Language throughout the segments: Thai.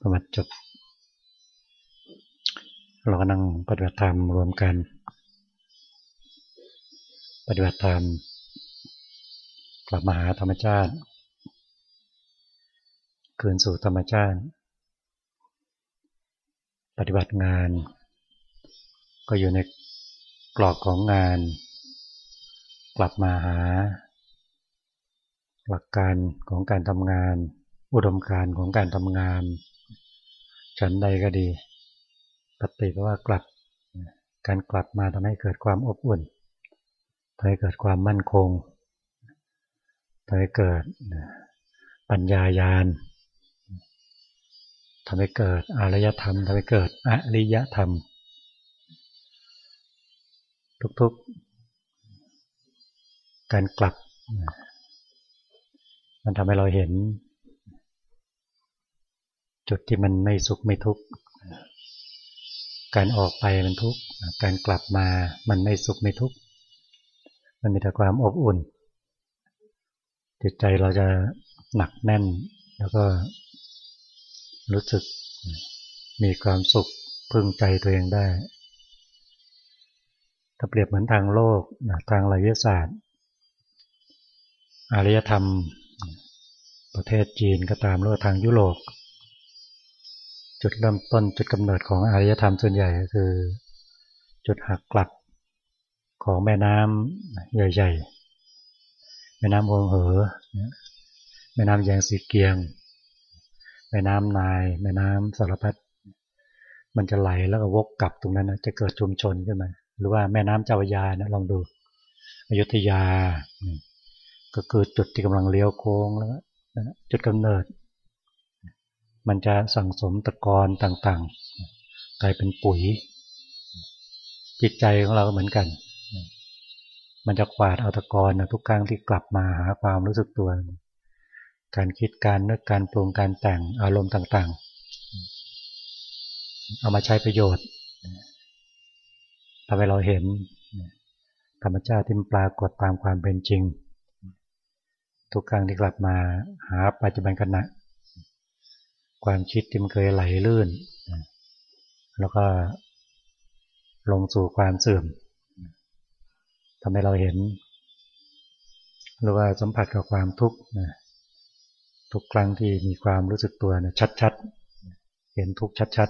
ประมาจบ เราก็นั่งปฏิบัติธรรมรวมกัน ปฏิบัติธรรมกลับมาหาธรรมชาติ คืนสู่ธรรมชาติ ปฏิบัติงาน ก็อยู่ในกรอบของงาน กลับมาหา หลักการของการทำงาน อุดมการของการทำงาน ฉันใดก็ดี ปฏิก็ว่ากลับ การกลับมาทำให้เกิดความอบอุ่นทำให้เกิดความมั่นคงทำให้เกิดปัญญายาณทำให้เกิดอารยธรรมทำให้เกิดอริยธรรม ทุกๆ การกลับ มันทำให้เราเห็น จุดที่มันไม่สุขไม่ทุกข์การออกไปมันทุกข์การกลับมามันไม่สุขไม่ทุกข์มันมีแต่ความอบอุ่น จิตใจเราจะหนักแน่น แล้วก็รู้สึกมีความสุขพึงใจตัวเองได้ ถ้าเปรียบเหมือนทางโลกทางไลยศาสตร์ อารยธรรม ประเทศจีนก็ตามหรือทางยุโรป จุดเริ่มต้นจุดกำเนิดของอารยธรรมส่วนใหญ่ก็คือ จุดหักกลับของแม่น้ำใหญ่ๆ แม่น้ำวงเหอ แม่น้ำแยงสีเกียง แม่น้ำนาย แม่น้ำสารพัด มันจะไหลแล้วก็วกกลับตรงนั้นนะจะเกิดชุมชนขึ้นมา หรือว่าแม่น้ำเจ้าพระยานะลองดู อยุธยา ก็คือจุดที่กำลังเลี้ยวโค้งแล้วจุดกำเนิด มันจะสั่งสมตะกอนต่างๆ กลายเป็นปุ๋ย จิตใจของเราเหมือนกัน มันจะกวาดเอาตะกอนทุกครั้งที่กลับมาหาความรู้สึกตัว การคิดการนึกการปรุงการแต่งอารมณ์ต่างๆ เอามาใช้ประโยชน์ทำให้เราเห็นธรรมชาติที่ปรากฏตามความเป็นจริง ทุกครั้งที่กลับมาหาปัจจุบันขณะ ความคิดที่มันเคยไหลลื่น แล้วก็ลงสู่ความเสื่อมทำให้เราเห็น หรือว่าสัมผัสกับความทุกข์ทุกครั้งที่มีความรู้สึกตัวนะชัดๆ เห็นทุกข์ชัด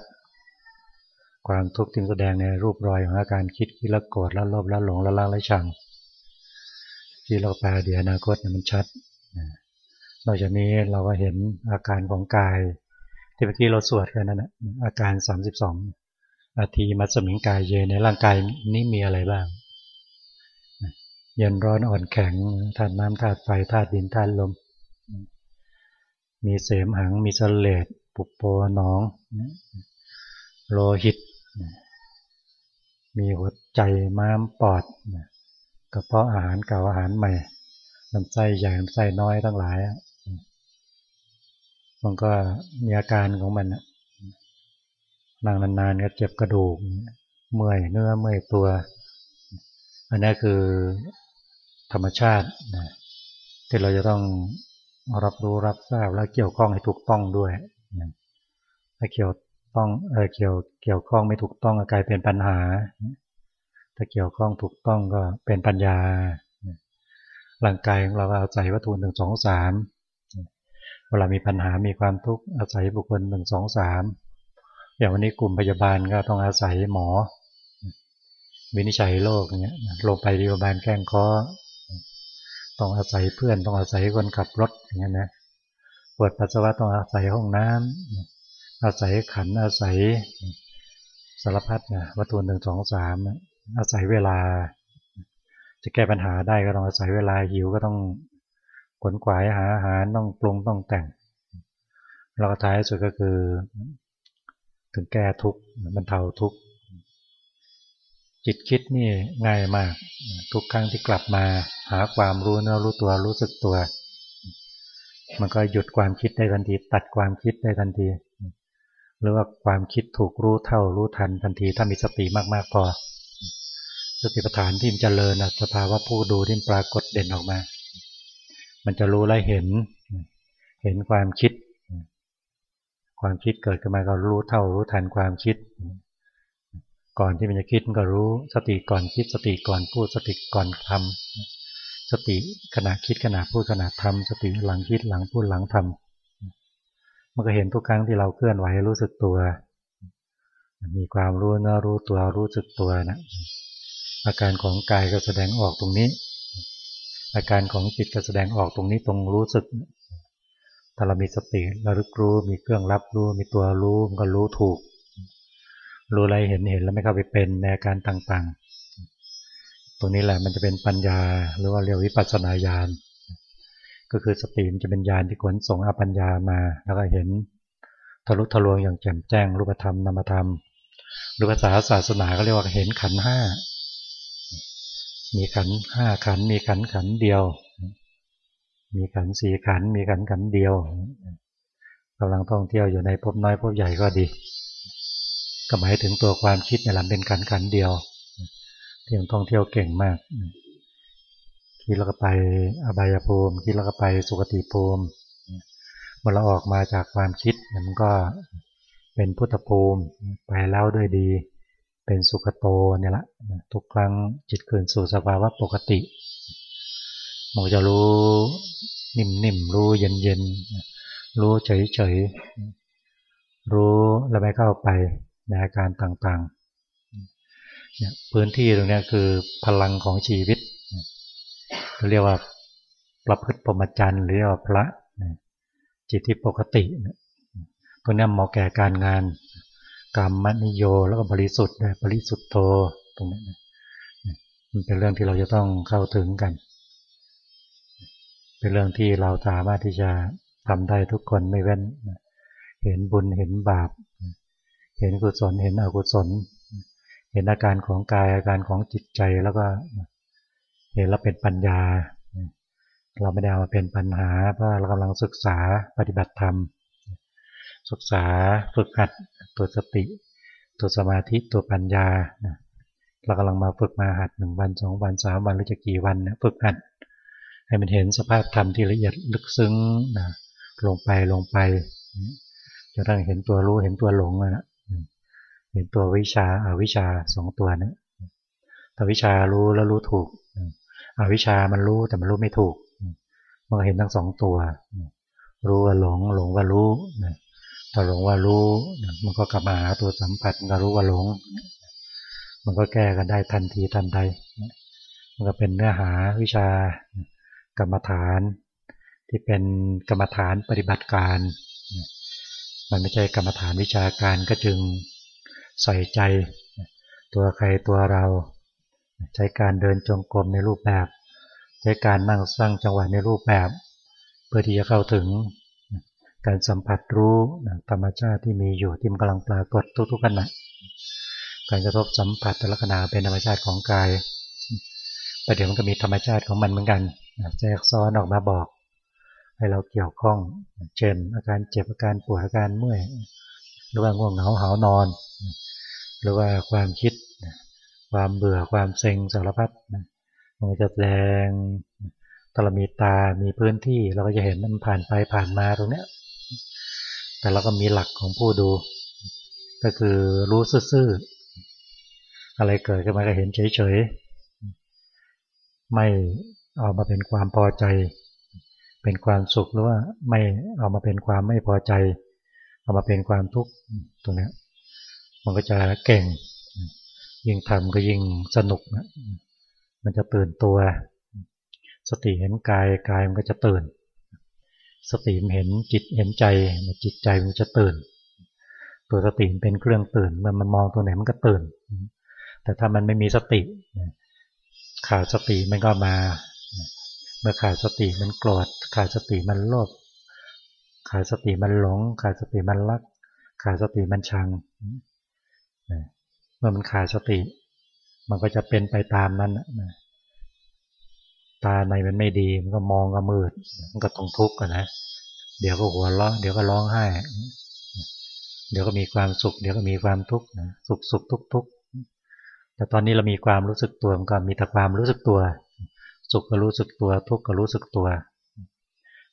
ๆ ความทุกข์ที่แสดงในรูปรอยของอาการคิดคิดละโกรธละโลภละหลงละละละชัง ที่เราแปลเดี๋ยวอนาคตเนี่ยมันชัดนอกจากนี้เราก็เห็นอาการของกาย ที่เมื่อกี้เราสวดกันนั่นนะอาการ 32 อาทีมัสมิงกายเยในร่างกายนี้มีอะไรบ้าง เย็นร้อนอ่อนแข็งธาตุน้ำธาตุไฟธาตุดินธาตุลม มีเสมหังมีเสเลดปุปโปหนอง โลหิต มีหัวใจม้ามปอดกระเพาะอาหารเก่าอาหารใหม่ลำไส้ใหญ่ลำไส้น้อยทั้งหลาย มันก็มีอาการของมันนั่งนานๆก็เจ็บกระดูก เมื่อยเนื้อเมื่อยตัว อันนี้คือธรรมชาตินะที่เราจะต้องรับรู้รับทราบและเกี่ยวข้องให้ถูกต้องด้วยนะถ้าเกี่ยวต้องเออเกี่ยวเกี่ยวข้องไม่ถูกต้องกลายเป็นปัญหา ถ้าเกี่ยวข้องถูกต้องก็เป็นปัญญาร่างกายของเราเอาศัยวัตถุหนึ่งสองสาม เวลามีปัญหามีความทุกข์อาศัยบุคคลหนึ่งสองสามอย่างวันนี้กลุ่มพยาบาลก็ต้องอาศัยหมอ วินิจฉัยโรคเงี้ยลงไปโรงพยาบาลแก้งคอต้องอาศัยเพื่อนต้องอาศัยคนขับรถอย่างเงี้ยนะปวดปัสสาวะต้องอาศัยห้องน้ำอาศัยขันอาศัยสารพัดนะวัตถุหนึ่งสองสามอาศัยเวลา จะแก้ปัญหาได้ก็ต้องอาศัยเวลาหิวก็ต้อง ขนขวายหาอาหารต้องปรุงต้องแต่ง เราก็ท้ายสุดก็คือ ถึงแก้ทุกข์บรรเทาทุกข์จิตคิดนี่ง่ายมาก ทุกครั้งที่กลับมาหาความรู้เนื้อรู้ตัวรู้สึกตัว มันก็หยุดความคิดได้ทันที ตัดความคิดได้ทันที หรือว่าความคิดถูกรู้เท่ารู้ทันทันที ถ้ามีสติมากๆพอสติปัฏฐานที่มันจเจริญสภาวะผู้ดูที่ปรากฏเด่นออกมา มันจะรู้และเห็น เห็นความคิด ความคิดเกิดขึ้นมาก็รู้เท่ารู้ทันความคิด ก่อนที่มันจะคิดก็รู้สติก่อนคิด สติก่อนพูด สติก่อนทำสติขณะคิดขณะพูดขณะทำสติหลังคิดหลังพูดหลังทำมันก็เห็นทุกครั้งที่เราเคลื่อนไหวรู้สึกตัว มีความรู้เนื้อรู้ตัวรู้สึกตัวนะอาการของกายก็แสดงออกตรงนี้ อาการของจิตก็แสดงออกตรงนี้ตรงรู้สึกถ้าเรามีสติระลึกรู้มีเครื่องรับรู้มีตัวรู้มันก็รู้ถูก รู้อะไรเห็นเห็นแล้วไม่เข้าไปเป็นในอาการต่างๆ ตรงนี้แหละมันจะเป็นปัญญาหรือว่าเรียกวิปัสสนาญาณก็คือสติมันจะเป็นญาณที่ขนส่งอปัญญามา แล้วก็เห็นทะลุทะลวงอย่างแจ่มแจ้งรูปธรรมนามธรรมหรูปภาษาศาสนาก็เรียกว่าเห็นขันห้า มีขันห้าขัน มีขันขันเดียว มีขันสี่ขัน มีขันขันเดียวกำลังท่องเที่ยวอยู่ในภพน้อยภพใหญ่ก็ดี ก็หมายถึงตัวความคิดในหลังเป็นขันขันเดียวที่ยังท่องเที่ยวเก่งมากคิดแล้วก็ไปอบายภูมิคิดแล้วก็ไปสุคติภูมิเมื่อเราออกมาจากความคิดมันก็เป็นพุทธภูมิไปแล้วด้วยดี เป็นสุขโตเนี่ยละทุกครั้งจิตคืนสู่สภาวะปกติมันจะรู้นิ่มๆรู้เย็นๆรู้เฉยๆรู้แล้วไม่เข้าไปในอาการต่างๆเนี่ยพื้นที่ตรงนี้คือพลังของชีวิตเรียกว่าประพฤติปรมจันทร์หรือว่าพระจิตที่ปกติ ตัวนี้เหมาะแก่การงาน กรรมนิโยแล้วก็บริสุทธิ์ด้วยบริสุทธโตตรงนี้มันเป็นเรื่องที่เราจะต้องเข้าถึงกัน เป็นเรื่องที่เราสามารถที่จะทำได้ทุกคนไม่เว้น เห็นบุญเห็นบาป เห็นกุศลเห็นอกุศล เห็นอาการของกายอาการของจิตใจแล้วก็เห็นแล้วเป็นปัญญา เราไม่ได้เอามาเป็นปัญหาเพราะเรากำลังศึกษาปฏิบัติธรรม ศึกษาฝึกหัด ตัวสติ ตัวสมาธิตัวปัญญาเรากำลังมาฝึกมาหัดหนึ่งวันสองวันสามวันหรือจะกี่วันเนี่ยฝึกหัด ให้มันเห็นสภาพธรรมที่ละเอียดลึกซึ้งนะลงไปลงไปจะต้องเห็นตัวรู้เห็นตัวหลงนะเห็นตัววิชาอาวิชาสองตัวนะถ้าวิชารู้แล้วรู้ถูกอวิชามันรู้แต่มันรู้ไม่ถูกมันก็เห็นทั้งสองตัว รู้ว่าหลงหลงว่ารู้ ถ้าหลงว่ารู้มันก็กลับมาหาตัวสัมผัสก็รู้ว่าหลง มันก็แก้กันได้ทันทีทันใดมันก็เป็นเนื้อหาวิชากรรมฐาน ที่เป็นกรรมฐานปฏิบัติการ มันไม่ใช่กรรมฐานวิชาการก็จึงใส่ใจ ตัวใครตัวเรา ใช้การเดินจงกรมในรูปแบบ ใช้การนั่งสร้างจังหวะในรูปแบบ เพื่อที่จะเข้าถึง การสัมผัสรู้ธรรมชาติที่มีอยู่ที่มันกำลังปรากฏทุกๆขณะการกระทบสัมผัสแต่ละขณะเป็นธรรมชาติของกายประเดี๋ยวมันก็มีธรรมชาติของมันเหมือนกันแทรกซ้อนออกมาบอก ให้เราเกี่ยวข้อง เช่น อาการเจ็บอาการปวดอาการเมื่อยหรือว่าง่วงเหงาหานอน หรือว่าความคิด ความเบื่อความเซ็งสารพัดมันจะแสดงถ้าเรมีตา มีพื้นที่เราก็จะเห็นมันผ่านไปผ่านมาตรงเนี้ย แต่เราก็มีหลักของผู้ดู ก็คือรู้ซื่อๆอะไรเกิดขึ้นมาก็เห็นเฉยๆ ไม่เอามาเป็นความพอใจ เป็นความสุขหรือว่าไม่เอามาเป็นความไม่พอใจ เอามาเป็นความทุกข์ตรงนี้มันก็จะเก่ง ยิ่งทำก็ยิ่งสนุกนะมันจะตื่นตัว สติเห็นกายกายมันก็จะตื่น สติเห็นจิตเห็นใจจิตใจมันจะตื่น ตัวสติเป็นเครื่องตื่นเมื่อมันมองตัวไหนมันก็ตื่น แต่ถ้ามันไม่มีสติขาดสติมันก็มา เมื่อขาดสติมันโกรธขาดสติมันโลภขาดสติมันหลง ขาดสติมันรัก ขาดสติมันชังเมื่อมันขาดสติ มันก็จะเป็นไปตามนั้น ตาในมันไม่ดี มันก็มองก็มืด มันก็ต้องทุกข์นะ เดี๋ยวก็หัวเราะ เดี๋ยวก็ร้องไห้ เดี๋ยวก็มีความสุข เดี๋ยวก็มีความทุกข์นะ สุขสุขทุกทุกแต่ตอนนี้เรามีความรู้สึกตัวมันก็มีแต่ความรู้สึกตัว สุขก็รู้สึกตัว ทุกข์ก็รู้สึกตัว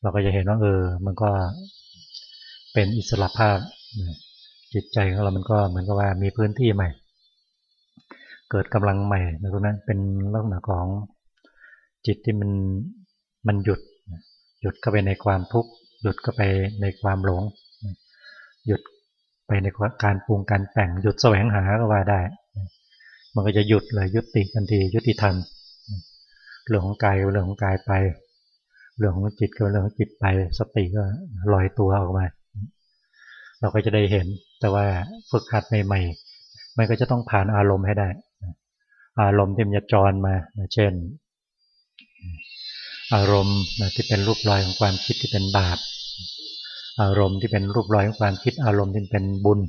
เราก็จะเห็นว่าเออ มันก็เป็นอิสระภาพ จิตใจของเรามันก็เหมือนกับว่ามีพื้นที่ใหม่ เกิดกำลังใหม่ในตรงนั้นเป็นลักษณะของ จิตที่มันมันหยุด หยุดเข้าไปในความทุกข์หยุดเข้าไปในความหลง หยุดไปในการปรุงการแต่งหยุดแสวงหาก็ว่าได้ มันก็จะหยุดเลยยุติทันทียุติธรรมเรื่องของกายเรื่องของกายไป เรื่องของจิตก็เรื่องของจิตไป สติก็ลอยตัวออกมา เราก็จะได้เห็น แต่ว่าฝึกหัดใหม่ๆมันก็จะต้องผ่านอารมณ์ให้ได้ อารมณ์ที่มันจะจรมาเช่น อารมณ์ที่เป็นรูปรอยของความคิดที่เป็นบาป อารมณ์ที่เป็นรูปรอยของความคิด อารมณ์ที่เป็นบุญ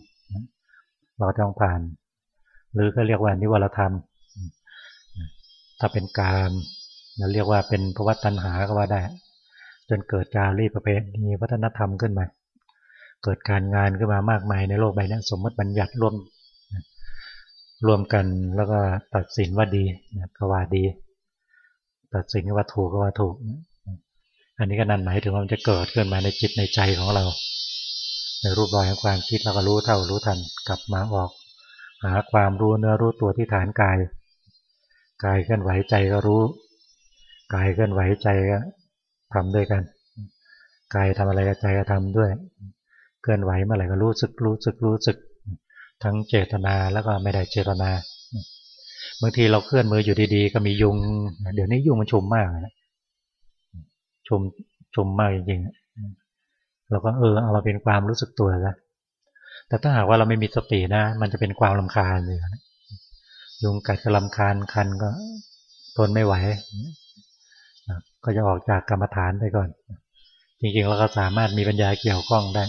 เราต้องผ่าน หรือก็เรียกว่านิวรธรรม ถ้าเป็นกามเราเรียกว่าเป็นภวตัณหาก็ว่าได้ จนเกิดจารีประเพณีวัฒนธรรมขึ้นมา เกิดการงานขึ้นมามากมายในโลกใบนี้สมมติบัญญัติร่วมรวมกันแล้วก็ตัดสินว่าดีก็ว่าดี ตัดสินว่าถูกก็ว่าถูก อันนี้ก็นั่นหมายถึงว่ามันจะเกิดขึ้นมาในจิตในใจของเรา ในรูปรอยของความคิดเราก็รู้เท่ารู้ทันกลับมาออก หาความรู้เนื้อรู้ตัวที่ฐานกาย กายเคลื่อนไหวใจก็รู้ กายเคลื่อนไหวใจก็ทำด้วยกัน กายทำอะไรกับใจก็ทำด้วย เคลื่อนไหวเมื่อไหร่ก็รู้สึกรู้สึกรู้สึก ทั้งเจตนาแล้วก็ไม่ได้เจตนา บางทีเราเคลื่อนมืออยู่ดีๆ ก็มียุง เดี๋ยวนี้ยุงมันชุมมากนะชุมชุมมากจริงๆเราก็เออเอามาเป็นความรู้สึกตัวแล้วแต่ถ้าหากว่าเราไม่มีสตินะ มันจะเป็นความลำคาญเลยยุงกัดก็ลำคาญคันก็ทนไม่ไหวก็จะออกจากกรรมฐานไปก่อน จริงๆเราก็สามารถมีปัญญาเกี่ยวข้องได้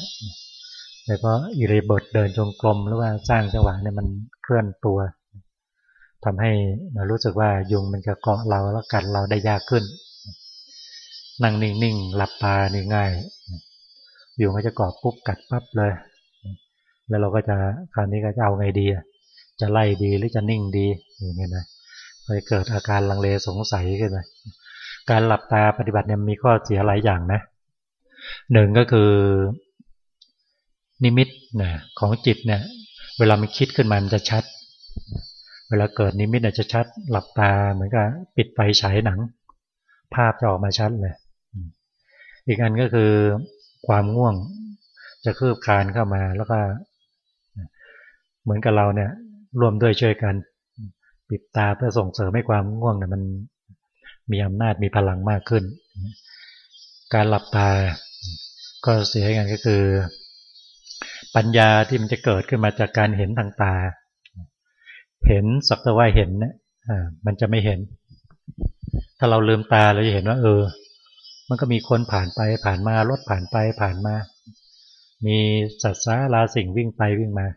โดยเพราะอิริบทเดินจงกรมหรือว่าสร้างจังหวะเนี่ยมันเคลื่อนตัว ทำให้เรารู้สึกว่ายุงมันจะเกาะเราแล้วกัดเราได้ยากขึ้น นั่งนิ่งๆหลับตานี่ง่ายยุงก็จะเกาะปุ๊บกัดปั๊บเลย แล้วเราก็จะคราวนี้ก็จะเอาไงดี จะไล่ดีหรือจะนิ่งดีอย่างเงี้ยนะเลยเกิดอาการลังเลสงสัยขึ้นมาการหลับตาปฏิบัติเนี่ยมีข้อเสียหลายอย่างนะหนึ่งก็คือ นิมิตนะของจิตเนี่ย เวลามันคิดขึ้นมามันจะชัด เวลาเกิดนิมิตเนี่ยจะชัดหลับตาเหมือนกับปิดไฟฉายหนัง ภาพจะออกมาชัดเลย อีกอันก็คือความง่วงจะคืบคานเข้ามาแล้วก็ เหมือนกับเราเนี่ยร่วมด้วยช่วยกันปิดตาเพื่อส่งเสริมให้ความง่วงเนี่ยมันมีอำนาจมีพลังมากขึ้น การหลับตา ก็เสียกันก็คือ ปัญญาที่มันจะเกิดขึ้นมาจากการเห็นทางตา เห็นสักแต่ว่าเห็นเนี่ยมันจะไม่เห็น ถ้าเราลืมตาเราจะเห็นว่า เออ มันก็มีคนผ่านไปผ่านมารถผ่านไปผ่านมา มีสัตว์สาราสิ่งวิ่งไปวิ่งมา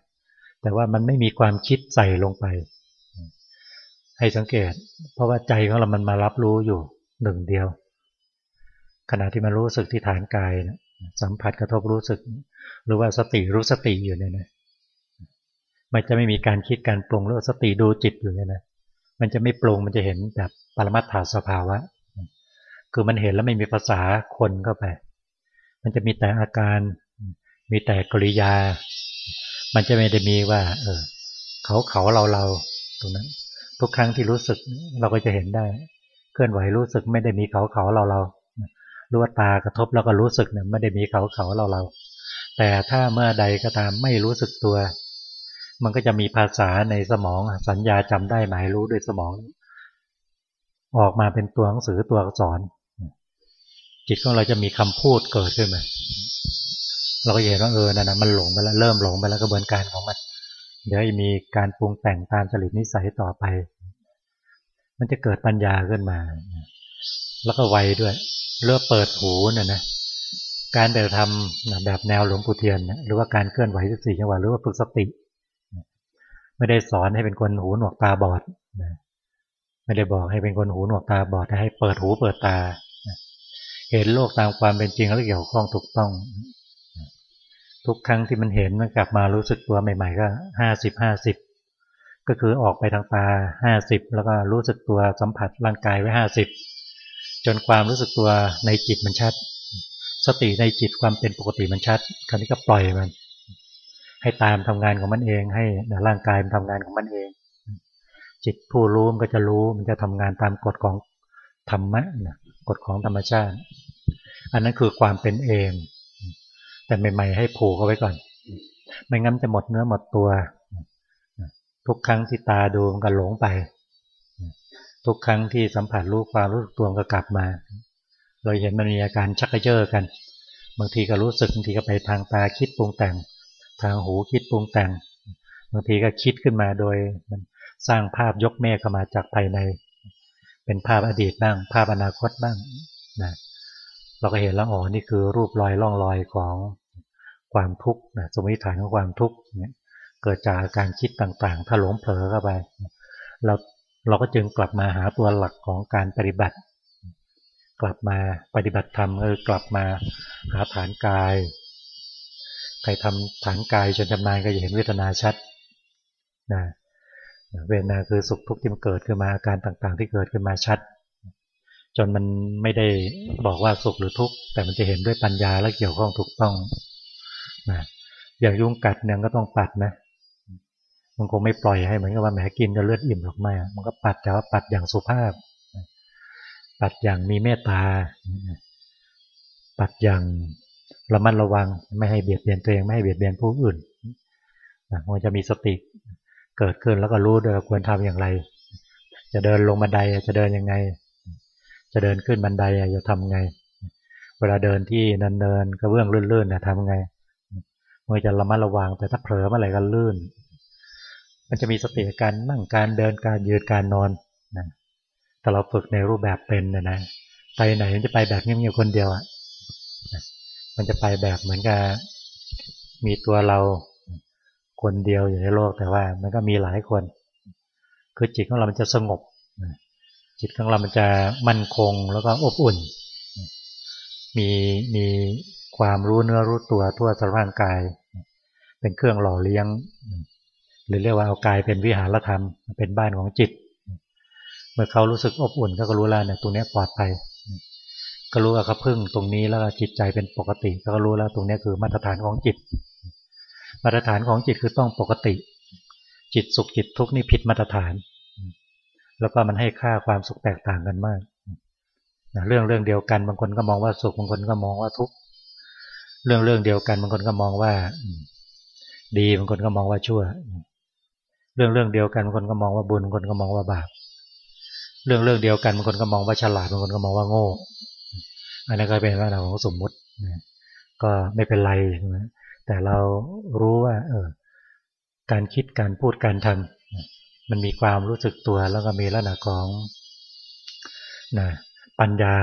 แต่ว่ามันไม่มีความคิดใส่ลงไป ให้สังเกต เพราะว่าใจของเรามันมารับรู้อยู่หนึ่งเดียว ขณะที่มันรู้สึกที่ฐานกายนะสัมผัสกระทบรู้สึก หรือว่าสติรู้สติอยู่เนี่ยนะ มันจะไม่มีการคิดการปรุงหรือสติดูจิตอยู่เนี่ยนะมันจะไม่ปรุงมันจะเห็นแบบปรมัตถาสภาวะ คือมันเห็นแล้วไม่มีภาษาคนเข้าไป มันจะมีแต่อาการมีแต่กริยา มันจะไม่ได้มีว่า เออ เขาเขาเราเราตรงนั้น ทุกครั้งที่รู้สึกเราก็จะเห็นได้ เคลื่อนไหวรู้สึกไม่ได้มีเขาเขาเราเรารู้ว่าตากระทบแล้วก็รู้สึกเนี่ยไม่ได้มีเขาเขาเราเราแต่ถ้าเมื่อใดก็ตามไม่รู้สึกตัว มันก็จะมีภาษาในสมองสัญญาจำได้หมายรู้ด้วยสมอง ออกมาเป็นตัวหนังสือตัวอักษร จิตของเราจะมีคำพูดเกิดขึ้นมาเราก็เห็นว่าเออนั่นนะมันหลงไปแล้วเริ่มหลงไปแล้วกระบวนการของมันเดี๋ยวมีการปรุงแต่งตามจริตนิสัยต่อไป มันจะเกิดปัญญาขึ้นมา แล้วก็ไวด้วยเลือกเปิดหูน่ะนะการแบบทำแบบแนวหลวงปู่เทียน หรือว่าการเคลื่อนไหวสิบสี่จังหวะหรือว่าฝึกสติ ไม่ได้สอนให้เป็นคนหูหนวกตาบอดไม่ได้บอกให้เป็นคนหูหนวกตาบอดให้เปิดหูเปิดตา เห็นโลกตามความเป็นจริงแล้วเกี่ยวข้องถูกต้อง ทุกครั้งที่มันเห็นมันกลับมารู้สึกตัวใหม่ ๆ ก็ห้าสิบห้าสิบก็คือออกไปทางตาห้าสิบแล้วก็รู้สึกตัวสัมผัสร่างกายไว้ห้าสิบจนความรู้สึกตัวในจิตมันชัด สติในจิตความเป็นปกติมันชัด คราวนี้ก็ปล่อยมัน ให้ตามทำงานของมันเอง ให้ร่างกายมันทำงานของมันเอง จิตผู้รู้มันก็จะรู้มันจะทำงานตามกฎของธรรมะกฎของธรรมชาติ อันนั้นคือความเป็นเอง แต่ใหม่ๆให้ผูกเอาไว้ก่อน ไม่งั้นจะหมดเนื้อหมดตัว ทุกครั้งที่ตาดูมันก็หลงไป ทุกครั้งที่สัมผัสรู้ความรู้สึกตัวก็กลับมา เราเห็นมันมีอาการชักกระเจิอกัน บางทีก็รู้สึกบางทีก็ไปทางตาคิดปรุงแต่ง ทางหูคิดปรุงแต่งบางทีก็คิดขึ้นมาโดยมันสร้างภาพยกเมฆเข้ามาจากภายใน เป็นภาพอดีตบ้าง ภาพอนาคตบ้างนะเราก็เห็นแล้วอ๋อนี่คือรูปรอยล่องรอยของความทุกข์นะสมมติฐานของความทุกข์เนี่ยเกิดจากการคิดต่างๆ ถ้าหลงเผลอเข้าไปเราเราก็จึงกลับมาหาตัวหลักของการปฏิบัติ กลับมาปฏิบัติธรรมเออกลับมาหาฐานกาย ใครทำฐานกายจนชำนาญก็จะเห็นเวทนาชัดนะเวทนาคือสุขทุกข์ที่มันเกิดขึ้นมาอาการต่างๆ ที่เกิดขึ้นมาชัด จนมันไม่ได้บอกว่าสุขหรือทุกข์แต่มันจะเห็นด้วยปัญญาและเกี่ยวข้องถูกต้องนะอย่างยุงกัดเนี่ยก็ต้องปัดนะมันคงไม่ปล่อยให้เหมือนกับว่าแหมกินจะเลือดอิ่มหรอกไม่มันก็ปัดแต่ว่าปัดอย่างสุภาพ ปัดอย่างมีเมตตา ปัดอย่าง ระมัดระวังไม่ให้เบียดเบียนตัวเองไม่ให้เบียดเบียนผู้อื่นมันจะมีสติเกิดขึ้นแล้วก็รู้ด้วยควรทำอย่างไร จะเดินลงบันไดจะเดินยังไง จะเดินขึ้นบันไดจะทำไง เวลาเดินที่นันเดินกระเบื้องลื่นๆนะทำไงมันจะระมัดระวังแต่ถ้าเผลอเมื่อไหร่ก็ลื่น มันจะมีสติการนั่งการเดินการยืนการนอนนะแต่เราฝึกในรูปแบบเป็นนะนะไปไหนจะไปแบบเงียบๆคนเดียวอะ มันจะไปแบบเหมือนกับมีตัวเราคนเดียวอยู่ในโลกแต่ว่า มันก็มีหลายคน คือจิตของเรามันจะสงบ จิตของเรามันจะมั่นคงแล้วก็อบอุ่น มีมีความรู้เนื้อรู้ตัวทั่วสร่างกาย เป็นเครื่องหล่อเลี้ยง หรือเรียกว่าเอากายเป็นวิหารธรรม เป็นบ้านของจิต เมื่อเขารู้สึกอบอุ่นก็รู้แล้วเนี่ยตรงนี้ปลอดภัย ก็รู้ว่าเขาพึ่งตรงนี้แล้วจิตใจเป็นปกติ ก็รู้แล้วตรงนี้คือมาตรฐานของจิต มาตรฐานของจิตคือต้องปกติ จิตสุขจิตทุกข์นี่ผิดมาตรฐาน แล้วก็มันให้ค่าความสุขแตกต่างกันมากเรื่องเรื่องเดียวกัน บางคนก็มองว่าสุขบางคนก็มองว่าทุกข์เรื่องเรื่องเดียวกันบางคนก็มองว่า ดีบางคนก็มองว่าชั่ว เรื่องเรื่องเดียวกันบางคนก็มองว่าบุญบางคนก็มองว่าบาปเรื่องเรื่องเดียวกันบางคนก็มองว่าฉลาดบางคนก็มองว่าโง่ อันนี้นก็เป็นว่าเราของสมมุติก็ไม่เป็นไรใช่ไหมแต่เรารู้ว่า เออ การคิดการพูดการทำมันมีความรู้สึกตัว แล้วก็มีลักษณะของนะปัญญา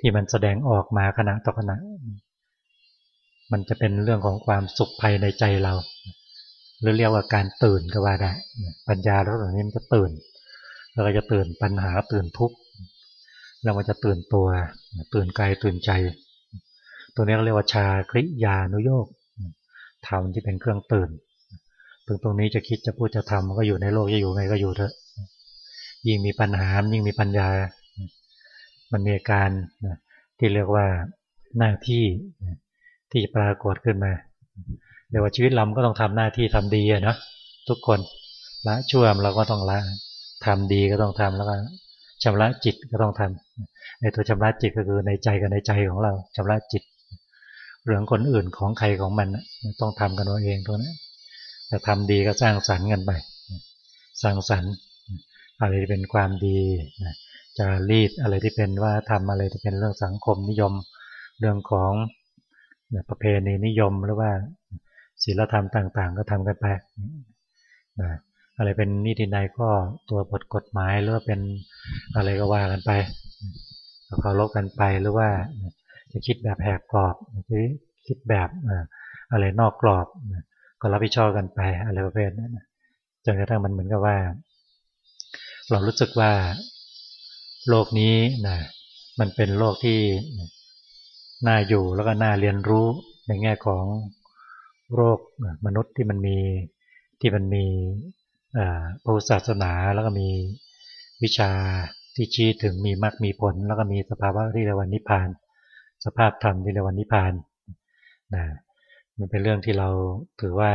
ที่มันแสดงออกมาขณะต่อขณะ มันจะเป็นเรื่องของความสุขภายในใจเรา หรือเรียกว่าการตื่นก็ว่าได้ ปัญญาแล้วตรงนี้มันจะตื่นเราก็จะตื่นปัญหาตื่นทุกข์ แล้วมันจะตื่นตัว ตื่นกายตื่นใจ ตัวนี้เราเรียกว่าชาคริยานุโยกธรรมที่เป็นเครื่องตื่นถึงตรงนี้จะคิดจะพูดจะทำมันก็อยู่ในโลกจะอยู่ไงก็อยู่เถอะ ยิ่งมีปัญหายิ่งมีปัญญา มันมีการที่เรียกว่าหน้าที่ที่ปรากฏขึ้นมาเดี๋ยวว่าชีวิตเราก็ต้องทำหน้าที่ทำดีนะทุกคนละชั่วเราก็ต้องละทำดีก็ต้องทำแล้วก็ ชำระจิตก็ต้องทำในตัวชำระจิตก็คือในใจกับในใจของเราชำระจิต เรื่องคนอื่นของใครของมันต้องทำกันเอาเองตัวนั้นแต่ทำดีก็สร้างสรรค์กันไปสร้างสรรค์อะไรที่เป็นความดีจะรีดอะไรที่เป็นว่าทำอะไรที่เป็นเรื่องสังคมนิยม เรื่องของประเพณีนิยมหรือว่าศีลธรรมต่าง ๆ ก็ทำกันไปนะ อะไรเป็นนิตินัยก็ตัวบทกฎหมายหรือว่าเป็นอะไรก็ว่ากันไปเคารพกันไปหรือว่าจะคิดแบบแหกกรอบหรือคิดแบบอะไรนอกกรอบก็รับผิดชอบกันไปอะไรประเภทนั้นจนกระทั่งมันเหมือนกับว่า เรารู้สึกว่าโลกนี้นะมันเป็นโลกที่น่าอยู่แล้วก็น่าเรียนรู้ในแง่ของโรคมนุษย์ที่มันมีที่มันมี พระศาสนาแล้วก็มีวิชาที่ชี้ถึงมีมรรคมีผล แล้วก็มีสภาวะที่เรียกว่านิพพาน สภาพธรรมที่เรียกว่านิพพานนะมันเป็นเรื่องที่เราถือว่า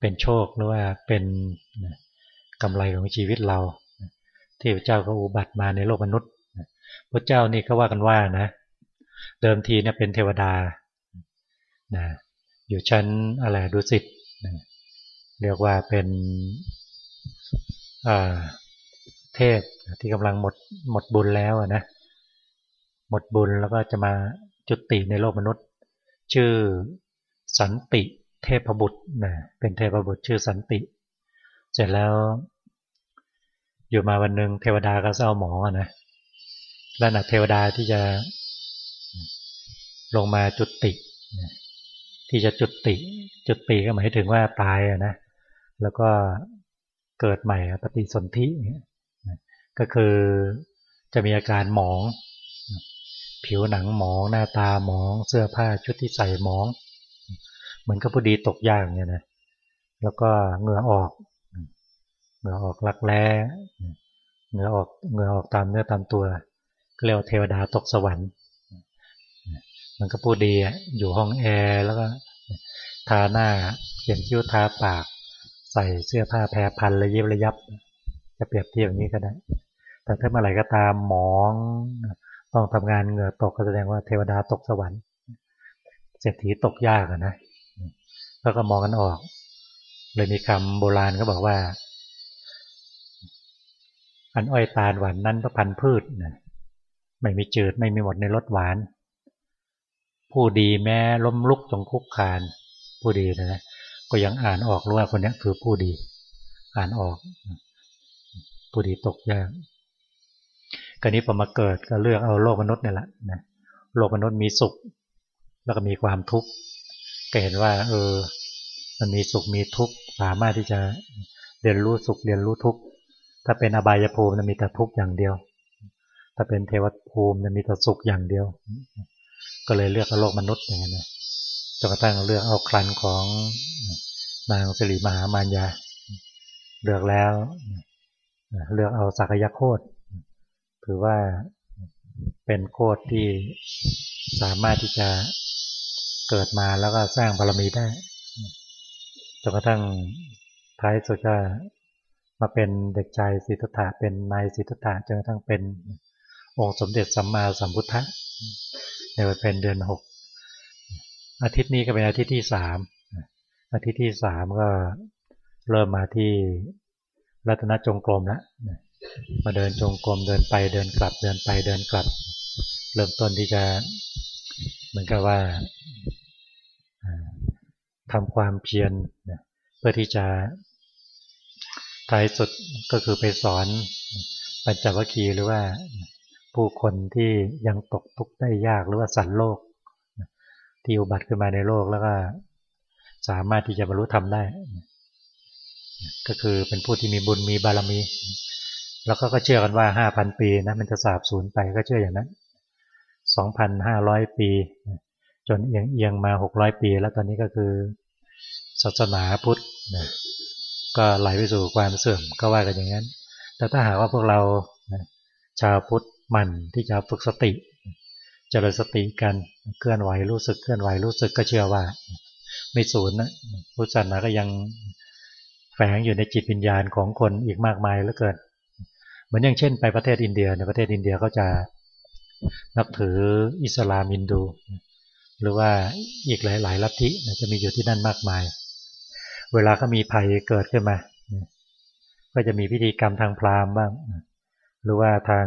เป็นโชคหรือว่าเป็นกำไรของชีวิตเรา ที่พระเจ้าก็อุบัติมาในโลกมนุษย์พระเจ้านี่ก็ว่ากันว่านะเดิมทีเนี่ยเป็นเทวดานะอยู่ชั้นอะไรดุสิต เรียกว่าเป็นเทพที่กำลังหมดหมดบุญแล้วนะหมดบุญแล้วก็จะมาจุติในโลกมนุษย์ ชื่อสันติเทพบุตรนะเป็นเทพบุตรชื่อสันติ เสร็จแล้ว อยู่มาวันหนึ่งเทวดาก็เศร้าหมอนะระดับเทวดาที่จะลงมาจุติที่จะจุติ จุติก็หมายถึงว่าตายนะ แล้วก็เกิดใหม่ปฏิสนธิก็คือจะมีอาการหมอง ผิวหนังหมอง หน้าตาหมอง เสื้อผ้าชุดที่ใส่หมองเหมือนกับผู้ดีตกย่างเนี่ยนะแล้วก็เหงื่อออกเหงื่อออกรักแร้เหงื่อออกเหงื่อออกตามเนื้อตามตัวเรียกว่าเทวดาตกสวรรค์ มันก็พูดดีอยู่ห้องแอร์แล้วก็ทาหน้าเขียนคิ้วทาปาก ใส่เสื้อผ้าแพรพันระยิบระยับ จะเปรียบเทียบอย่างนี้ก็ได้ แต่ถ้าเมื่อไหร่ก็ตามหมองต้องทำงานเหงื่อตกก็แสดงว่าเทวดาตกสวรรค์เศรษฐีตกยากนะแล้วก็มองกันออก เลยมีคำโบราณก็บอกว่า อันอ้อยตาลหวานนั้นพระพันพืชนะไม่มีจืดไม่มีหมดในรสหวาน ผู้ดีแม้ล้มลุกจงคุกคาน ผู้ดีนะนะ ก็ยังอ่านออกรู้ว่าคนนี้คือผู้ดี อ่านออก ผู้ดีตกยากกรนี้พอมาเกิดก็เลือกเอาโลกมนุษย์นี่แหละนะโลกมนุษย์มีสุข แล้วก็มีความทุกข์ก็เห็นว่า เออ มันมีสุขมีทุกข์สามารถที่จะเรียนรู้สุขเรียนรู้ทุกข์ถ้าเป็นอบายภูมิมันมีแต่ทุกข์อย่างเดียว ถ้าเป็นเทวภูมิมีแต่สุขอย่างเดียว ก็เลยเลือกเอาโลกมนุษย์อย่างนี้น นกระทั่งเลือกเอาครันของนางสิริมหามารยาเลือกแล้วเลือกเอาสักยโคตถือว่าเป็นโคตที่สามารถที่จะเกิดมาแล้วก็สร้างบารมีได้จนกระทั่งท้ายสุดก็มาเป็นเด็กชายสิทธัตถะเป็นนายสิทธัตถะจนกระทั่งเป็นองค์สมเด็จสัมมาสัมพุทธะในวันเป็นเดือนหก อาทิตย์นี้ก็เป็นอาทิตย์ที่สามอาทิตย์ที่สามก็เริ่มมาที่รัตนจงกรมแล้วมาเดินจงกรมเดินไปเดินกลับเดินไปเดินกลับ เริ่มต้นที่จะเหมือนกับว่าทำความเพียรเพื่อที่จะท้ายสุดก็คือไปสอนปัญจวัคคีย์หรือว่าผู้คนที่ยังตกทุกข์ได้ยากหรือว่าสัตว์โลก ที่อุบัติขึ้นมาในโลกแล้วก็สามารถที่จะบรรลุธรรมได้ ก็คือเป็นผู้ที่มีบุญมีบารมี แล้วก็เชื่อกันว่าห้าพันปีนะมันจะสาบสูญไปก็เชื่ออย่างนั้นสองพันห้าร้อยปี จนเอียงเอียงมาหกร้อยปี แล้วตอนนี้ก็คือศาสนาพุทธก็ไหลไปสู่ความเสื่อมก็ว่ากันอย่างนั้น แต่ถ้าหากว่าพวกเราชาวพุทธมันที่จะฝึกสติ จริญสติกันเคลื่อนไหวรู้สึกเคลื่อนไหวรู้สึกก็เชื่อว่า ไม่สูญนะพุทธศาสนาก็ยังแฝงอยู่ในจิตวิญญาณของคนอีกมากมายเหลือเกินเหมือนอย่างเช่น ไปประเทศอินเดียในประเทศอินเดียเขาจะนับถืออิสลามอินดู หรือว่าอีกหลาย ๆ ลัทธิจะมีอยู่ที่นั่นมากมาย เวลาเขามีภัยเกิดขึ้นมา ก็จะมีพิธีกรรมทางพราหมณ์บ้าง หรือว่าทาง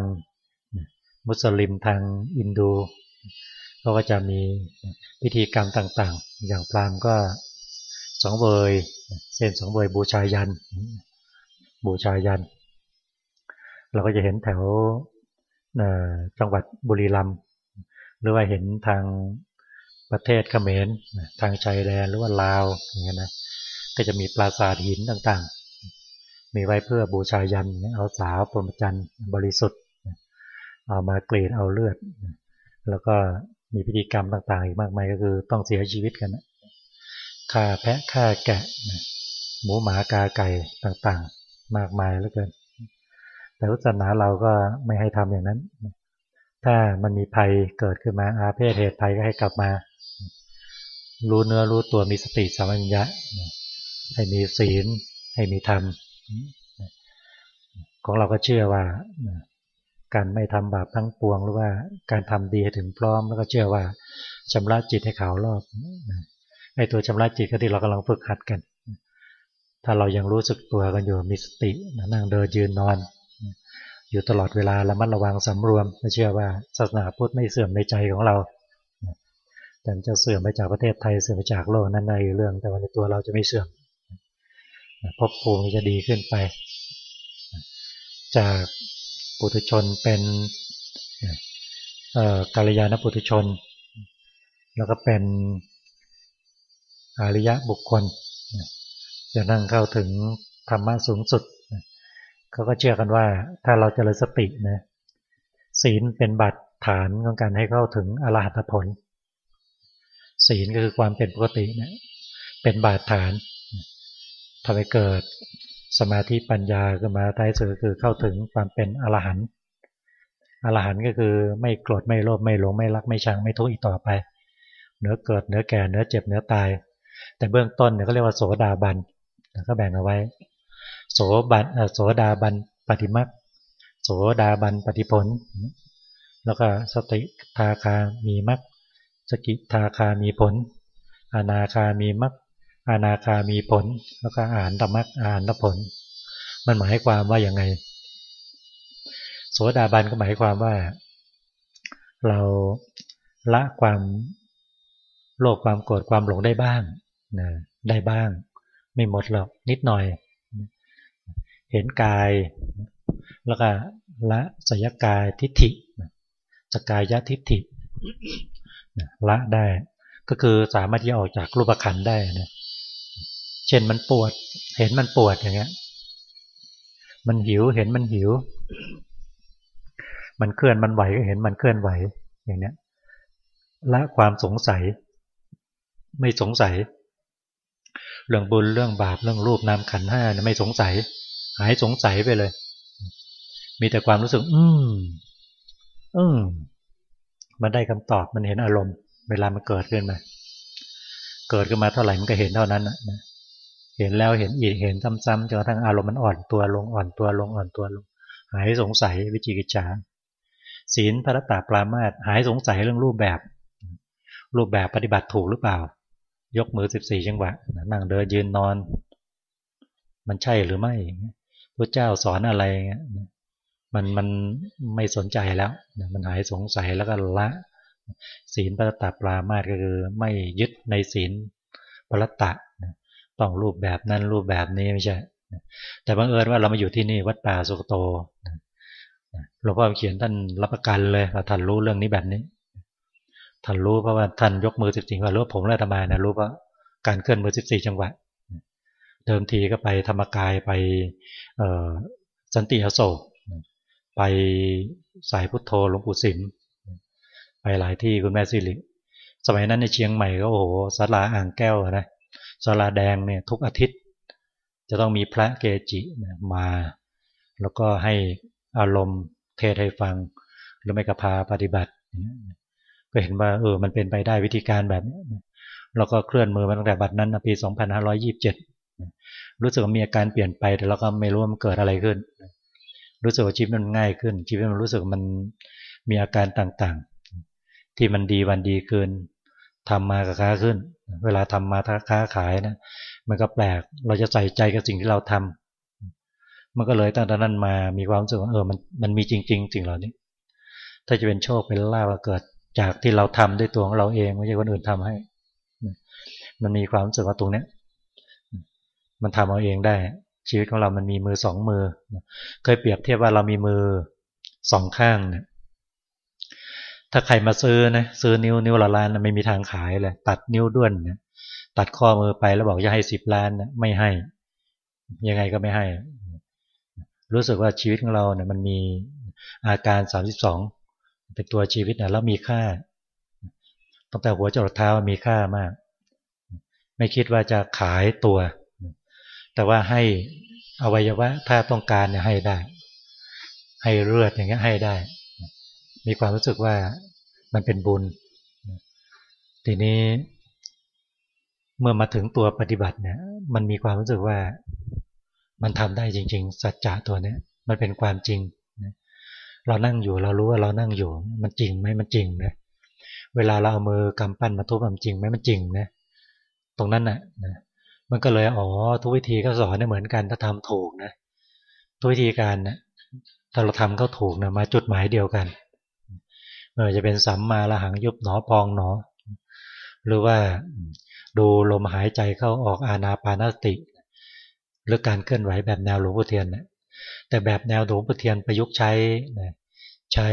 มุสลิมทางอินดูเขาก็จะมีพิธีกรรมต่างๆ อย่างพราหมณ์ก็สองเบยเส้นสองเบยบูชายัน บูชายัน เราก็จะเห็นแถวจังหวัดบุรีรัมย์หรือว่าเห็นทางประเทศเขมรทางชายแดนหรือว่าลาวอย่างเงี้ยนะก็จะมีปราสาทหินต่างๆ มีไว้เพื่อบูชายันเอาสาวปรมจันทร์บริสุทธิ์ เอามากรีดเอาเลือด แล้วก็มีพิธีกรรมต่างๆ อีกมากมายก็คือต้องเสียชีวิตกันฆ่าแพะฆ่าแกะหมูหมากาไก่ต่างๆ มากมายเหลือเกิน แต่ศาสนาเราก็ไม่ให้ทำอย่างนั้น ถ้ามันมีภัยเกิดขึ้นมาอาเพศเหตุภัยก็ให้กลับมา รู้เนื้อรู้ตัวมีสติสัมปชัญญะให้มีศีลให้มีธรรมของเราก็เชื่อว่า การไม่ทำบาปทั้งปวงหรือว่าการทำดีให้ถึงพร้อม แล้วก็เชื่อว่าชำระจิตให้ขาวรอบไอ้ตัวชำระจิตก็ที่เรากำลังฝึกหัดกัน ถ้าเรายังรู้สึกตัวกันอยู่มีสตินั่งเดินยืนนอน อยู่ตลอดเวลาระมัดระวังสำรวมเชื่อว่าศาสนาพุทธไม่เสื่อมในใจของเรา แต่จะเสื่อมไปจากประเทศไทยเสื่อมไปจากโลกนั้นในเรื่อง แต่ว่าในตัวเราจะไม่เสื่อมภพภูมิจะดีขึ้นไป จาก ปุถุชนเป็นกาลยานปุถุชน แล้วก็เป็นอริยะบุคคลจะนั่งเข้าถึงธรรมะสูงสุดเขาก็เชื่อกันว่าถ้าเราจเจริญสตินะศีลเป็นบัตรฐานของการให้เข้าถึงอรหัตผล ศีลก็คือความเป็นปกตินะเป็นบาดฐานทำให้เกิด สมาธิปัญญาขึ้นมาท้ายสุดคือเข้าถึงความเป็นอรหันต์อรหันต์ก็คือไม่โกรธไม่โลภไม่หลงไม่รักไม่ชังไม่ทุกข์อีกต่อไปเนื้อเกิดเนื้อแก่เนื้อเจ็บเนื้อตาย แต่เบื้องต้นเนี่ยเขาเรียกว่าโสดาบันก็แบ่งเอาไว้ โสบันโสดาบันปฏิมักโสดาบันปฏิผล แล้วก็สติทาคามีมักสกิทาคามีผล อนาคามีมัก อนาคามีผล แล้วก็อ่านธรรมะอ่านผล มันหมายความว่าอย่างไง โสดาบันก็หมายความว่า เราละความโลภความโกรธความหลงได้บ้างนะได้บ้าง ไม่หมดหรอกนิดหน่อย เห็นกาย แล้วก็ละสยกายทิฏฐิสกายทิฏฐิละได้ ก็คือสามารถที่ออกจากรูปขันได้นะ เช่นมันปวด เห็นมันปวดอย่างเงี้ย มันหิวเห็นมันหิว มันเคลื่อนมันไหวก็เห็นมันเคลื่อนไหวอย่างเนี้ยละความสงสัย ไม่สงสัย เรื่องบุญเรื่องบาปเรื่องรูปนามขันห้าเนี่ยไม่สงสัย หายสงสัยไปเลย มีแต่ความรู้สึก อืมอืมมันได้คำตอบมันเห็นอารมณ์ เวลามันเกิดขึ้นมา เกิดขึ้นมาเท่าไหร่มันก็เห็นเท่านั้นนะ เห็นแล้วเห็นอีกเห็นซ้ำๆจนกระทั่งอารมณ์มันอ่อนตัวลงอ่อนตัวลงอ่อนตัวลง หายสงสัยวิจิกิจฉาศีลพระตาปรามาตหายสงสัยเรื่องรูปแบบ รูปแบบปฏิบัติถูกหรือเปล่า ยกมือสิบสี่จังหวะนั่งเดินยืนนอน มันใช่หรือไม่พระเจ้าสอนอะไรเงี้ยมันมันไม่สนใจแล้วมันหายสงสัยแล้วก็ละศีลปรตาปรามาตก็คือไม่ยึดในศีลปรตะ ต้องรูปแบบนั้นรูปแบบนี้ไม่ใช่ แต่บังเอิญว่าเรามาอยู่ที่นี่วัดป่าสุกโตหลวงพ่อเขียนท่านรับประกันเลยว่าท่านรู้เรื่องนี้แบบนี้ท่านรู้เพราะว่าท่านยกมือสิบสี่ว่ารู้ผมและธรรมานะรู้ว่าการเคลื่อนมือสิบสี่จังหวะเดิมทีก็ไปธรรมกายไปสันติอโศกไปสายพุทโธหลวงปู่สิมไปหลายที่คุณแม่สิริสมัยนั้นในเชียงใหม่ก็โอ้โหสาราอ่างแก้วนะ สลาแดงเนี่ยทุกอาทิตย์ จะต้องมีพระเกจิมา แล้วก็ให้อารมณ์เทศให้ฟัง หรือไม่ก็พาปฏิบัติ ก็เห็นว่าเออมันเป็นไปได้วิธีการแบบนี้เราก็เคลื่อนมือมาตั้งแต่บัดนั้นปี 2527 รู้สึกว่ามีอาการเปลี่ยนไปแต่เราก็ไม่รู้ว่ามันเกิดอะไรขึ้น รู้สึกว่าชีวิตมันง่ายขึ้น ชีวิตมันรู้สึกมันมีอาการต่างๆ ที่มันดีวันดีขึ้น ทำมากับค้าขึ้น เวลาทำมาค้าขายนะมันก็แปลกเราจะใส่ใจกับสิ่งที่เราทำมันก็เลยตั้งแต่นั้นมามีความรู้สึกว่าเออมันมันมีจริง ๆ สิ่งเหล่านี้ ถ้าจะเป็นโชคเป็นลาภเกิดจากที่เราทำด้วยตัวของเราเองไม่ใช่คนอื่นทำให้ มันมีความรู้สึกว่าตรงนี้มันทำเอาเองได้ ชีวิตของเรามันมีมือสองมือ เคยเปรียบเทียบว่าเรามีมือสองข้างเนี่ย ถ้าใครมาซื้อนะซื้อนิ้วนิ้วละล้านไม่มีทางขายเลยตัดนิ้วด้วนนะตัดข้อมือไปแล้วบอกจะให้สิบล้านนะไม่ให้ ยังไงก็ไม่ให้ รู้สึกว่าชีวิตของเราเนี่ยมันมีอาการสามสิบสองเป็นตัวชีวิตนะแล้วมีค่าตั้งแต่หัวจรดเท้ามีค่ามาก ไม่คิดว่าจะขายตัว แต่ว่าให้อวัยวะถ้าต้องการเนี่ยให้ได้ ให้เลือดอย่างเงี้ยให้ได้ มีความรู้สึกว่ามันเป็นบุญ ทีนี้เมื่อมาถึงตัวปฏิบัติเนี่ย มันมีความรู้สึกว่ามันทำได้จริง ๆ สัจจะตัวเนี้ยมันเป็นความจริง เรานั่งอยู่เรารู้ว่าเรานั่งอยู่ มันจริงไหมมันจริงนะ เวลาเราเอามือกำปั้นมาทุบมันจริงไหมมันจริงนะ ตรงนั้นน่ะนะมันก็เลยอ๋อทุกวิธีก็สอนเหมือนกันถ้าทำถูกนะทุกวิธีการนะถ้าเราทำเขาถูกนะมาจุดหมายเดียวกัน จะเป็นสัมมาละหังยุบหนอพองหนอ หรือว่าดูลมหายใจเข้าออกอานาปานสติ หรือการเคลื่อนไหวแบบแนวหลวงพ่อเทียนนะแต่แบบแนวหลวงพ่อเทียนประยุกต์ใช้ใช้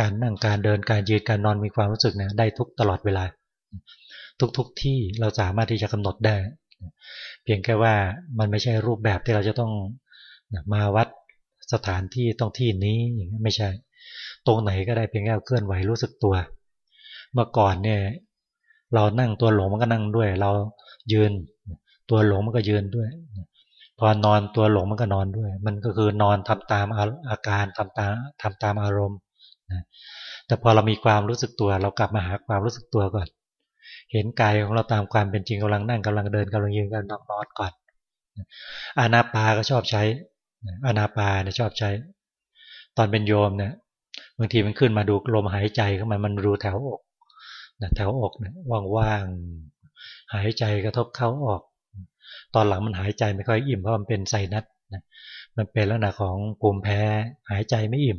การนั่งการเดินการยืนการนอนมีความรู้สึกนะได้ทุกตลอดเวลา ทุกๆทที่เราสามารถที่จะกำหนดได้ เพียงแค่ว่ามันไม่ใช่รูปแบบที่เราจะต้องมาวัดสถานที่ต้องที่นี้อย่างนี้ไม่ใช่ ตรงไหนก็ได้เพียงแค่เคลื่อนไหวรู้สึกตัว เมื่อก่อนเนี่ย เรานั่งตัวหลงมันก็นั่งด้วย เรายืน ตัวหลงมันก็ยืนด้วย พอนอนตัวหลงมันก็นอนด้วย มันก็คือนอนทำตามอาการทำตามทำตามอารมณ์แต่พอเรามีความรู้สึกตัว เรากลับมาหาความรู้สึกตัวก่อน เห็นกายของเราตามความเป็นจริงกำลังนั่งกำลังเดินกำลังยืนกำลังนอนก่อนอานาปาก็ชอบใช้อานาปาเนี่ยชอบใช้ ตอนเป็นโยมเนี่ย บางทีมันขึ้นมาดูลมหายใจเข้ามามันดูแถวอกแถวอกเนี่ยว่างๆหายใจกระทบเข้าออก ตอนหลังมันหายใจไม่ค่อยอิ่มเพราะมันเป็นไซนัสนะมันเป็นลักษณะของภูมิแพ้หายใจไม่อิ่ม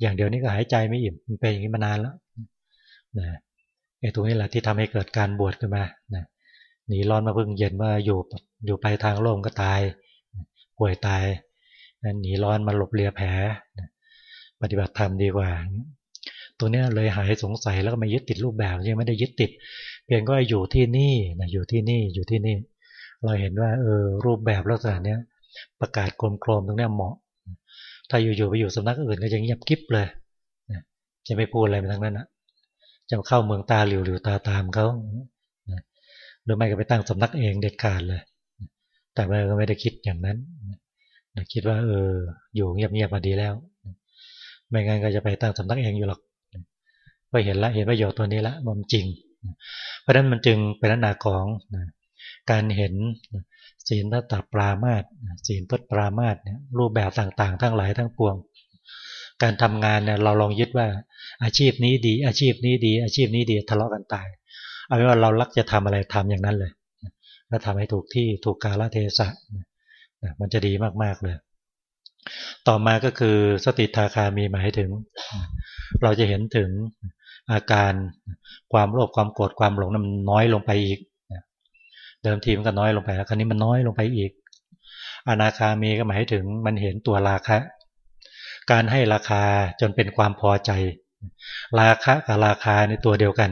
อย่างเดียวนี้ก็หายใจไม่อิ่ม มันเป็นอย่างนี้มานานแล้วนะไอ้ตรงนี้แหละที่ทำให้เกิดการบวชขึ้นมานะหนีร้อนมาเพึ่งเย็นว่าอยู่อยู่ไปทางโลมก็ตายป่วยตายหนีร้อนมาหลบเลียแผล ปฏิบัติธรรมดีกว่า ตัวนี้เลยหายสงสัยแล้วก็ไม่ยึดติดรูปแบบยังไม่ได้ยึดติด เพียงก็อยู่ที่นี่นะอยู่ที่นี่อยู่ที่นี่ เราเห็นว่าเออรูปแบบลักษณะนี้ประกาศกลมโครมตรงนี้เหมาะ ถ้าอยู่ๆไปอยู่สำนักอื่นก็จะเงียบกิ๊บเลยจะไม่พูดอะไรไปทั้งนั้นนะจะเข้าเมืองตาหลิวหลิวตาตามเขาหรือไม่ก็ไปตั้งสำนักเองเด็ดขาดเลย แต่เมื่อก็ไม่ได้คิดอย่างนั้นคิดว่าเอออยู่เงียบๆมาดีแล้ว ไม่งั้นก็จะไปตั้งสำนักเองอยู่หรอกก็เห็นละเห็นประโยชน์ตัวนี้ละมันจริง เพราะฉะนั้นมันจึงเป็นลักษณะของการเห็นศีลตัปรามาตศีลพจปรามาตเนี่ยรูปแบบต่างๆ ทั้งหลายทั้งปวง การทำงานเนี่ยเราลองยึดว่า อาชีพนี้ดี อาชีพนี้ดี อาชีพนี้ดีทะเลาะกันตายเอาเป็นว่าเราลักจะทำอะไรทำอย่างนั้นเลยแล้วทำให้ถูกที่ถูกกาลเทศะมันจะดีมากๆเลย ต่อมาก็คือสติทาคามีหมายถึง เราจะเห็นถึงอาการความโลภความโกรธความหลงนั้นมันน้อยลงไปอีกเดิมทีมันก็น้อยลงไปแล้วคราวนี้มันน้อยลงไปอีก อนาคามีก็หมายถึงมันเห็นตัวราคะ การให้ราคาจนเป็นความพอใจ ราคะกับราคาในตัวเดียวกัน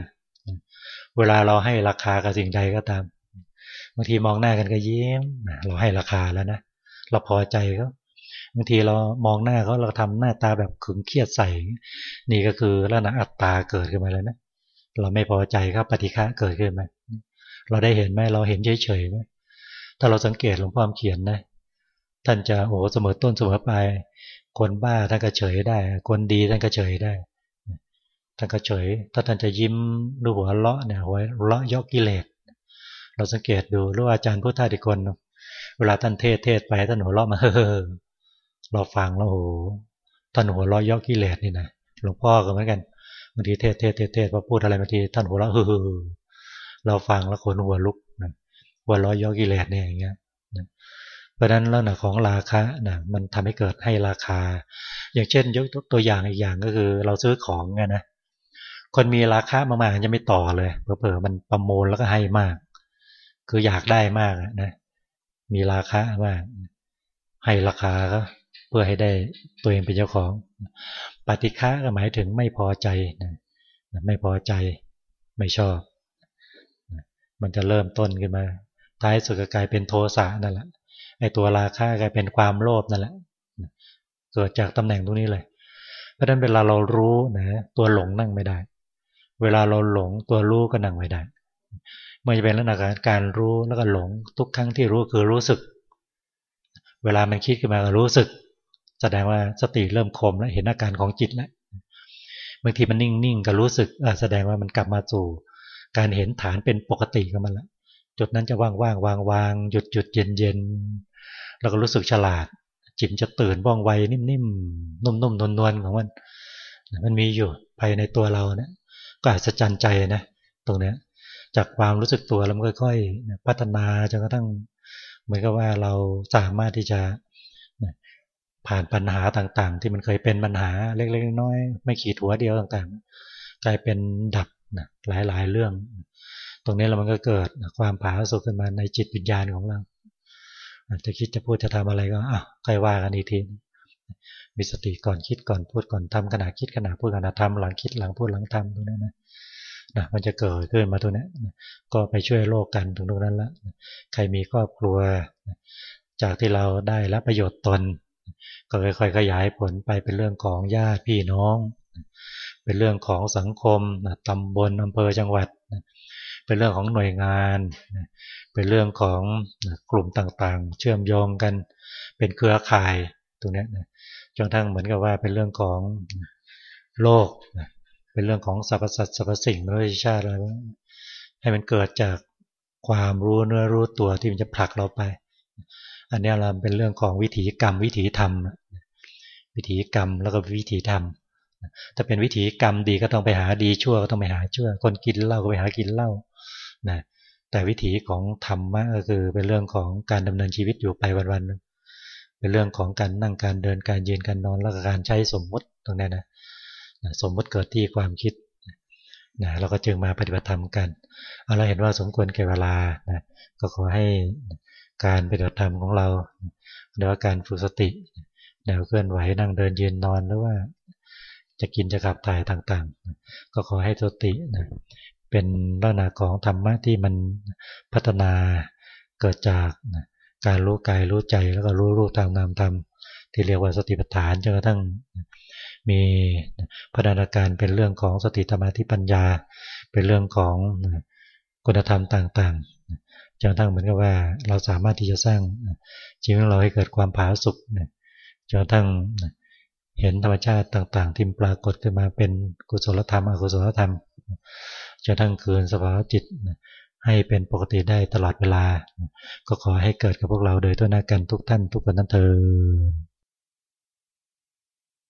เวลาเราให้ราคากับสิ่งใดก็ตามบางทีมองหน้ากันก็ยิ้มเราให้ราคาแล้วนะเราพอใจเขา บางทีเรามองหน้าเขาเราทำหน้าตาแบบขึงเครียดใส่ นี่ก็คือลักษณะอัตตาเกิดขึ้นมาแล้วนะเราไม่พอใจครับปฏิฆะเกิดขึ้นมาเราได้เห็นไหมเราเห็นเฉยๆไหมถ้าเราสังเกตหลวงพ่อเขียนนะท่านจะโอ้เสมอต้นเสมอปลายคนบ้าท่านก็เฉยได้ คนดีท่านก็เฉยได้ท่านก็เฉย ถ้าท่านจะยิ้มดูหัวเลาะเนี่ยหัวเลาะยกกิเลสเราสังเกตดูหรืออาจารย์พุทธาธิคนเวลาท่านเทศเทศไปท่านหัวเราะมาเฮ้อ เราฟังแล้วโอ้ท่านหัวเราะย่อกิเลสนี่นะหลวงพ่อก็เหมือนกันบางทีเทศเทศเทศเทศพอพูดอะไรบางทีท่านหัวเราะเฮ้อเราฟังแล้วคนหัวลุกนะหัวเราะย่อกิเลสเนี่ยอย่างเงี้ยเพราะนั้นแล้วนะของราคานะมันทำให้เกิดให้ราคา อย่างเช่น ยกตัวอย่างอีกอย่างก็คือ เราซื้อของไงนะคนมีราคามากๆจะไม่ต่อเลยเผลอๆมันประมูลแล้วก็ให้มาก คืออยากได้มากนะมีราคามาก ให้ราคาก็ พื่อให้ได้ตัวเองเป็นเจ้าของ ปฏิฆะก็หมายถึงไม่พอใจนะไม่พอใจไม่ชอบ มันจะเริ่มต้นขึ้นมา ท้ายสุดก็กลายเป็นโทสะนั่นแหละไอ้ตัวราคะกลายเป็นความโลภนั่นแหละเกิดจากตำแหน่งตรงนี้เลย เพราะฉะนั้นเวลาเรารู้นะตัวหลงนั่งไม่ได้ เวลาเราหลงตัวรู้ก็นั่งไม่ได้มันจะเป็นลักษณะการรู้แล้วก็หลงทุกครั้งที่รู้คือรู้สึก เวลามันคิดขึ้นมาก็รู้สึก แสดงว่าสติเริ่มคมแล้วเห็นอาการของจิตแล้วบางทีมันนิ่งๆก็รู้สึกแสดงว่ามันกลับมาสู่ การเห็นฐานเป็นปกติของมันแล้วจุดนั้นจะว่างว่างวางวางหยุดหยุดเย็นเย็นแล้วก็รู้สึกฉลาด จิตจะตื่นว่องไวนิ่มๆนุ่มๆนวลๆของมันมันมีอยู่ภายในตัวเราเนี่ยก็อัศจรรย์ใจนะตรงเนี้ยจากความรู้สึกตัวแล้วมันค่อยๆพัฒนาจนกระทั่งเหมือนกับว่าเราสามารถที่จะ ผ่านปัญหาต่างๆ ที่มันเคยเป็นปัญหาเล็กๆน้อยๆไม่ขีดหัวเดียวต่างๆ กลายเป็นดับนะหลายๆเรื่อง ตรงนี้เรามันก็เกิดความผาสุกขึ้นมาในจิตวิญญาณของเราจะคิดจะพูดจะทำอะไรก็อะใครว่ากันอีกทีมีสติก่อนคิดก่อนพูดก่อนทำขณะคิดขณะพูดขณะทำหลังคิดหลังพูดหลังทำตรงนี้นะนะมันจะเกิดขึ้นมาตรงนี้ก็ไปช่วยโลกกันตรงนั้นละใครมีครอบครัว จากที่เราได้รับประโยชน์ตน ก็ค่อยๆขยายผลไปเป็นเรื่องของญาติพี่น้อง เป็นเรื่องของสังคมตำบลอำเภอจังหวัด เป็นเรื่องของหน่วยงาน เป็นเรื่องของกลุ่มต่างๆ เชื่อมโยงกัน เป็นเครือข่ายตรงนี้จนทั้งเหมือนกับว่าเป็นเรื่องของโลก เป็นเรื่องของสรรพสัตว์สรรพสิ่งมนุษยชาติอะไรให้มันเกิดจากความรู้เนื้อรู้ตัวที่มันจะผลักเราไป อันนี้เราเป็นเรื่องของวิถีกรรม วิถีธรรม วิถีกรรมแล้วก็วิถีธรรม ถ้าเป็นวิถีกรรมดีก็ต้องไปหาดีชั่วก็ต้องไปหาชั่ว คนกินเหล้าก็ไปหากินเหล้านะแต่วิถีของธรรมะก็คือเป็นเรื่องของการดำเนินชีวิตอยู่ไปวันๆเป็นเรื่องของการนั่งการเดินการยืนการนอนแล้วก็การใช้สมมติตรงนี้นะสมมติเกิดที่ความคิดนะเราก็จึงมาปฏิบัติธรรมกัน เอาเราเห็นว่าสมควรแก่เวลานะก็ขอให้ การปฏิบัติธรรมของเราหรือว่าการฝึกสติแนวเคลื่อนไหวนั่งเดินยืนนอนหรือว่า จะกินจะขับถ่ายต่างๆ ก็ขอให้สตินะเป็นลักษณะของธรรมะที่มันพัฒนาเกิดจากการรู้กายรู้ใจแล้วก็รู้รูปทางนามธรรมที่เรียกว่าสติปัฏฐานจนกระทั่งมีพัฒนาการเป็นเรื่องของสติธรรมาธิปัญญา เป็นเรื่องของคุณธรรมต่างๆ จนทั้งเหมือนกับว่าเราสามารถที่จะสร้างชีวิตของเราให้เกิดความผาสุกจนทั้งเห็นธรรมชาติต่าง ๆ ที่ปรากฏขึ้นมาเป็นกุศลธรรมอกุศลธรรมจนทั้งคืนสภาวะจิตให้เป็นปกติได้ตลอดเวลา ก็ขอให้เกิดกับพวกเราโดยทั่วหน้ากันทุกท่านทุกคนนั้นเธอ